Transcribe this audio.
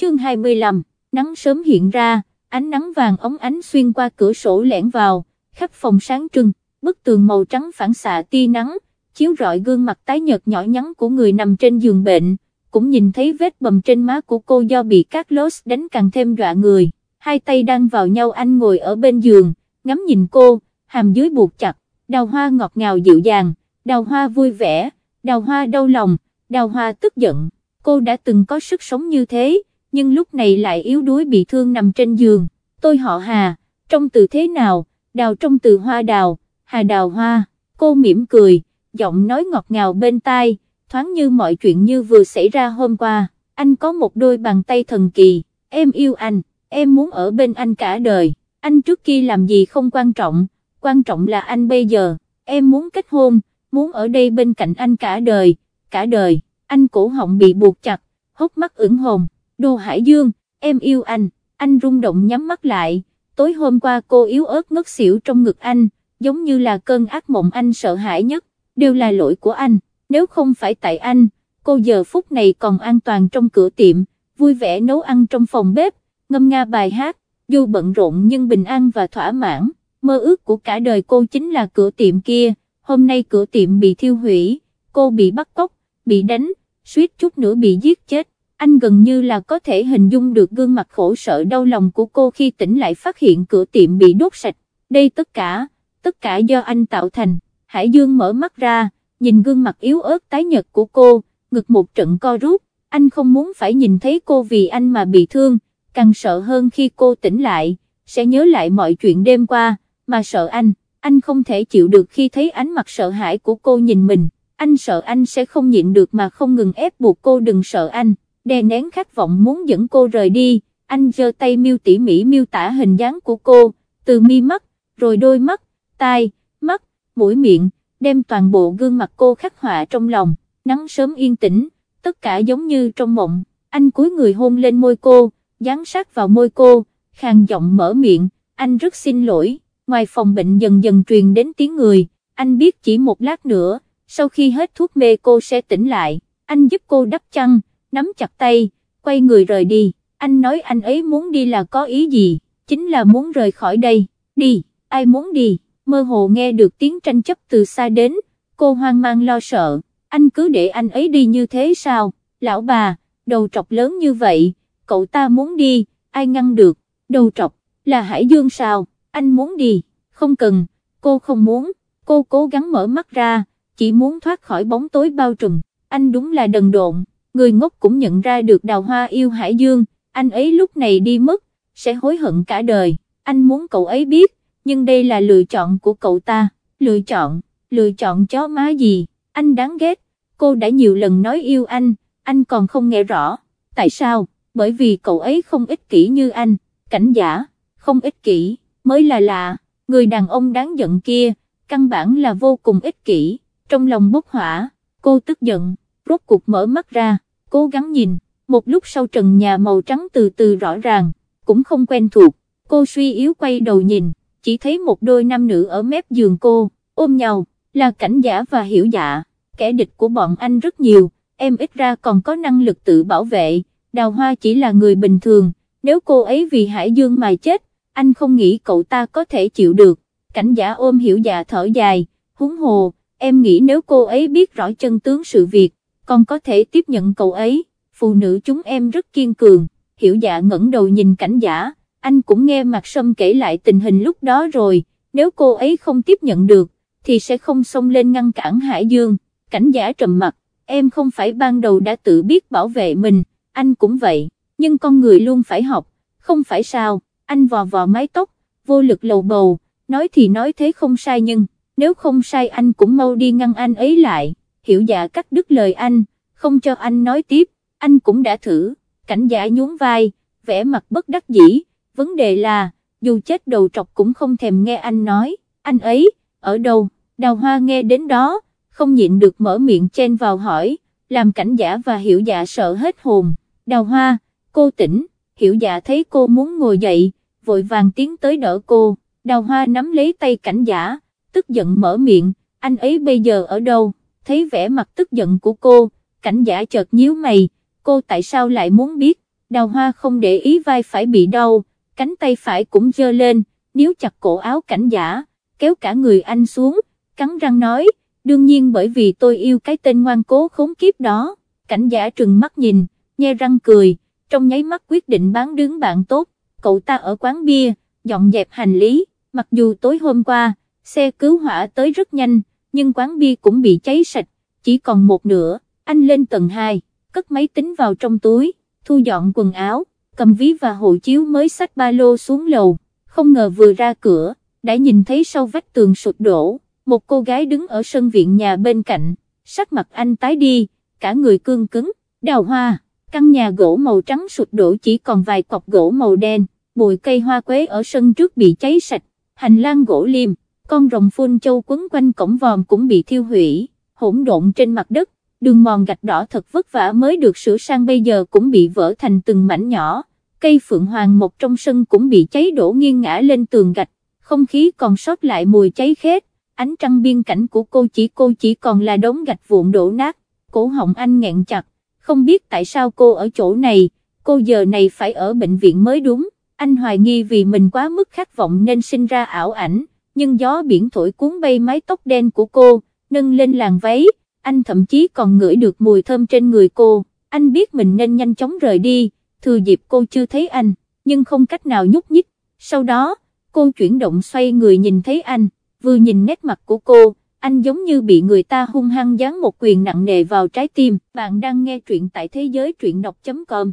chương 25, nắng sớm hiện ra, ánh nắng vàng ống ánh xuyên qua cửa sổ lẻn vào, khắp phòng sáng trưng, bức tường màu trắng phản xạ tia nắng, chiếu rọi gương mặt tái nhợt nhỏ nhắn của người nằm trên giường bệnh, cũng nhìn thấy vết bầm trên má của cô do bị các lốt đánh càng thêm dọa người, hai tay đang vào nhau anh ngồi ở bên giường, ngắm nhìn cô, hàm dưới buộc chặt, đào hoa ngọt ngào dịu dàng, đào hoa vui vẻ, đào hoa đau lòng, đào hoa tức giận, cô đã từng có sức sống như thế nhưng lúc này lại yếu đuối bị thương nằm trên giường, tôi họ Hà, trong từ thế nào, đào trong từ hoa đào, Hà đào hoa, cô mỉm cười, giọng nói ngọt ngào bên tai, thoáng như mọi chuyện như vừa xảy ra hôm qua, anh có một đôi bàn tay thần kỳ, em yêu anh, em muốn ở bên anh cả đời, anh trước kia làm gì không quan trọng, quan trọng là anh bây giờ, em muốn kết hôn, muốn ở đây bên cạnh anh cả đời, cả đời, anh cổ họng bị buộc chặt, hốc mắt ửng hồng. Đô Hải Dương, em yêu anh, anh rung động nhắm mắt lại, tối hôm qua cô yếu ớt ngất xỉu trong ngực anh, giống như là cơn ác mộng anh sợ hãi nhất, đều là lỗi của anh, nếu không phải tại anh, cô giờ phút này còn an toàn trong cửa tiệm, vui vẻ nấu ăn trong phòng bếp, ngâm nga bài hát, dù bận rộn nhưng bình an và thỏa mãn, mơ ước của cả đời cô chính là cửa tiệm kia, hôm nay cửa tiệm bị thiêu hủy, cô bị bắt cóc, bị đánh, suýt chút nữa bị giết chết anh gần như là có thể hình dung được gương mặt khổ sở đau lòng của cô khi tỉnh lại phát hiện cửa tiệm bị đốt sạch, đây tất cả, tất cả do anh tạo thành, Hải Dương mở mắt ra, nhìn gương mặt yếu ớt tái nhật của cô, ngực một trận co rút, anh không muốn phải nhìn thấy cô vì anh mà bị thương, càng sợ hơn khi cô tỉnh lại, sẽ nhớ lại mọi chuyện đêm qua, mà sợ anh, anh không thể chịu được khi thấy ánh mặt sợ hãi của cô nhìn mình, anh sợ anh sẽ không nhịn được mà không ngừng ép buộc cô đừng sợ anh đè nén khát vọng muốn dẫn cô rời đi, anh giơ tay miêu tỉ mỉ miêu tả hình dáng của cô, từ mi mắt, rồi đôi mắt, tai, mắt, mũi miệng, đem toàn bộ gương mặt cô khắc họa trong lòng, nắng sớm yên tĩnh, tất cả giống như trong mộng, anh cúi người hôn lên môi cô, dán sát vào môi cô, khàn giọng mở miệng, anh rất xin lỗi, ngoài phòng bệnh dần dần truyền đến tiếng người, anh biết chỉ một lát nữa, sau khi hết thuốc mê cô sẽ tỉnh lại, anh giúp cô đắp chăn, nắm chặt tay, quay người rời đi, anh nói anh ấy muốn đi là có ý gì, chính là muốn rời khỏi đây, đi, ai muốn đi, mơ hồ nghe được tiếng tranh chấp từ xa đến, cô hoang mang lo sợ, anh cứ để anh ấy đi như thế sao, lão bà, đầu trọc lớn như vậy, cậu ta muốn đi, ai ngăn được, đầu trọc, là Hải Dương sao, anh muốn đi, không cần, cô không muốn, cô cố gắng mở mắt ra, chỉ muốn thoát khỏi bóng tối bao trùm, anh đúng là đần độn người ngốc cũng nhận ra được đào hoa yêu Hải Dương, anh ấy lúc này đi mất, sẽ hối hận cả đời, anh muốn cậu ấy biết, nhưng đây là lựa chọn của cậu ta, lựa chọn, lựa chọn chó má gì, anh đáng ghét, cô đã nhiều lần nói yêu anh, anh còn không nghe rõ, tại sao, bởi vì cậu ấy không ích kỷ như anh, cảnh giả, không ích kỷ, mới là lạ, người đàn ông đáng giận kia, căn bản là vô cùng ích kỷ, trong lòng bốc hỏa, cô tức giận rốt cuộc mở mắt ra, cố gắng nhìn, một lúc sau trần nhà màu trắng từ từ rõ ràng, cũng không quen thuộc, cô suy yếu quay đầu nhìn, chỉ thấy một đôi nam nữ ở mép giường cô, ôm nhau, là cảnh giả và hiểu dạ, kẻ địch của bọn anh rất nhiều, em ít ra còn có năng lực tự bảo vệ, đào hoa chỉ là người bình thường, nếu cô ấy vì hải dương mà chết, anh không nghĩ cậu ta có thể chịu được, cảnh giả ôm hiểu dạ thở dài, húng hồ, em nghĩ nếu cô ấy biết rõ chân tướng sự việc, con có thể tiếp nhận cậu ấy, phụ nữ chúng em rất kiên cường, hiểu dạ ngẩng đầu nhìn cảnh giả, anh cũng nghe mặt Sâm kể lại tình hình lúc đó rồi, nếu cô ấy không tiếp nhận được, thì sẽ không xông lên ngăn cản Hải Dương, cảnh giả trầm mặt, em không phải ban đầu đã tự biết bảo vệ mình, anh cũng vậy, nhưng con người luôn phải học, không phải sao, anh vò vò mái tóc, vô lực lầu bầu, nói thì nói thế không sai nhưng, nếu không sai anh cũng mau đi ngăn anh ấy lại, hiểu dạ cắt đứt lời anh, không cho anh nói tiếp, anh cũng đã thử, cảnh giả nhún vai, vẻ mặt bất đắc dĩ, vấn đề là, dù chết đầu trọc cũng không thèm nghe anh nói, anh ấy, ở đâu, đào hoa nghe đến đó, không nhịn được mở miệng chen vào hỏi, làm cảnh giả và hiểu dạ sợ hết hồn, đào hoa, cô tỉnh, hiểu dạ thấy cô muốn ngồi dậy, vội vàng tiến tới đỡ cô, đào hoa nắm lấy tay cảnh giả, tức giận mở miệng, anh ấy bây giờ ở đâu, thấy vẻ mặt tức giận của cô, cảnh giả chợt nhíu mày, cô tại sao lại muốn biết, đào hoa không để ý vai phải bị đau, cánh tay phải cũng dơ lên, níu chặt cổ áo cảnh giả, kéo cả người anh xuống, cắn răng nói, đương nhiên bởi vì tôi yêu cái tên ngoan cố khốn kiếp đó, cảnh giả trừng mắt nhìn, nhe răng cười, trong nháy mắt quyết định bán đứng bạn tốt, cậu ta ở quán bia, dọn dẹp hành lý, mặc dù tối hôm qua, xe cứu hỏa tới rất nhanh, nhưng quán bia cũng bị cháy sạch, chỉ còn một nửa, anh lên tầng 2, cất máy tính vào trong túi, thu dọn quần áo, cầm ví và hộ chiếu mới xách ba lô xuống lầu, không ngờ vừa ra cửa, đã nhìn thấy sau vách tường sụt đổ, một cô gái đứng ở sân viện nhà bên cạnh, sắc mặt anh tái đi, cả người cương cứng, đào hoa, căn nhà gỗ màu trắng sụt đổ chỉ còn vài cọc gỗ màu đen, bụi cây hoa quế ở sân trước bị cháy sạch, hành lang gỗ liêm con rồng phun châu quấn quanh cổng vòm cũng bị thiêu hủy, hỗn độn trên mặt đất, đường mòn gạch đỏ thật vất vả mới được sửa sang bây giờ cũng bị vỡ thành từng mảnh nhỏ, cây phượng hoàng một trong sân cũng bị cháy đổ nghiêng ngã lên tường gạch, không khí còn sót lại mùi cháy khét, ánh trăng biên cảnh của cô chỉ cô chỉ còn là đống gạch vụn đổ nát, cổ họng anh nghẹn chặt, không biết tại sao cô ở chỗ này, cô giờ này phải ở bệnh viện mới đúng, anh hoài nghi vì mình quá mức khát vọng nên sinh ra ảo ảnh nhưng gió biển thổi cuốn bay mái tóc đen của cô, nâng lên làn váy, anh thậm chí còn ngửi được mùi thơm trên người cô, anh biết mình nên nhanh chóng rời đi, thừa dịp cô chưa thấy anh, nhưng không cách nào nhúc nhích, sau đó, cô chuyển động xoay người nhìn thấy anh, vừa nhìn nét mặt của cô, anh giống như bị người ta hung hăng giáng một quyền nặng nề vào trái tim, bạn đang nghe truyện tại thế giới truyện đọc.com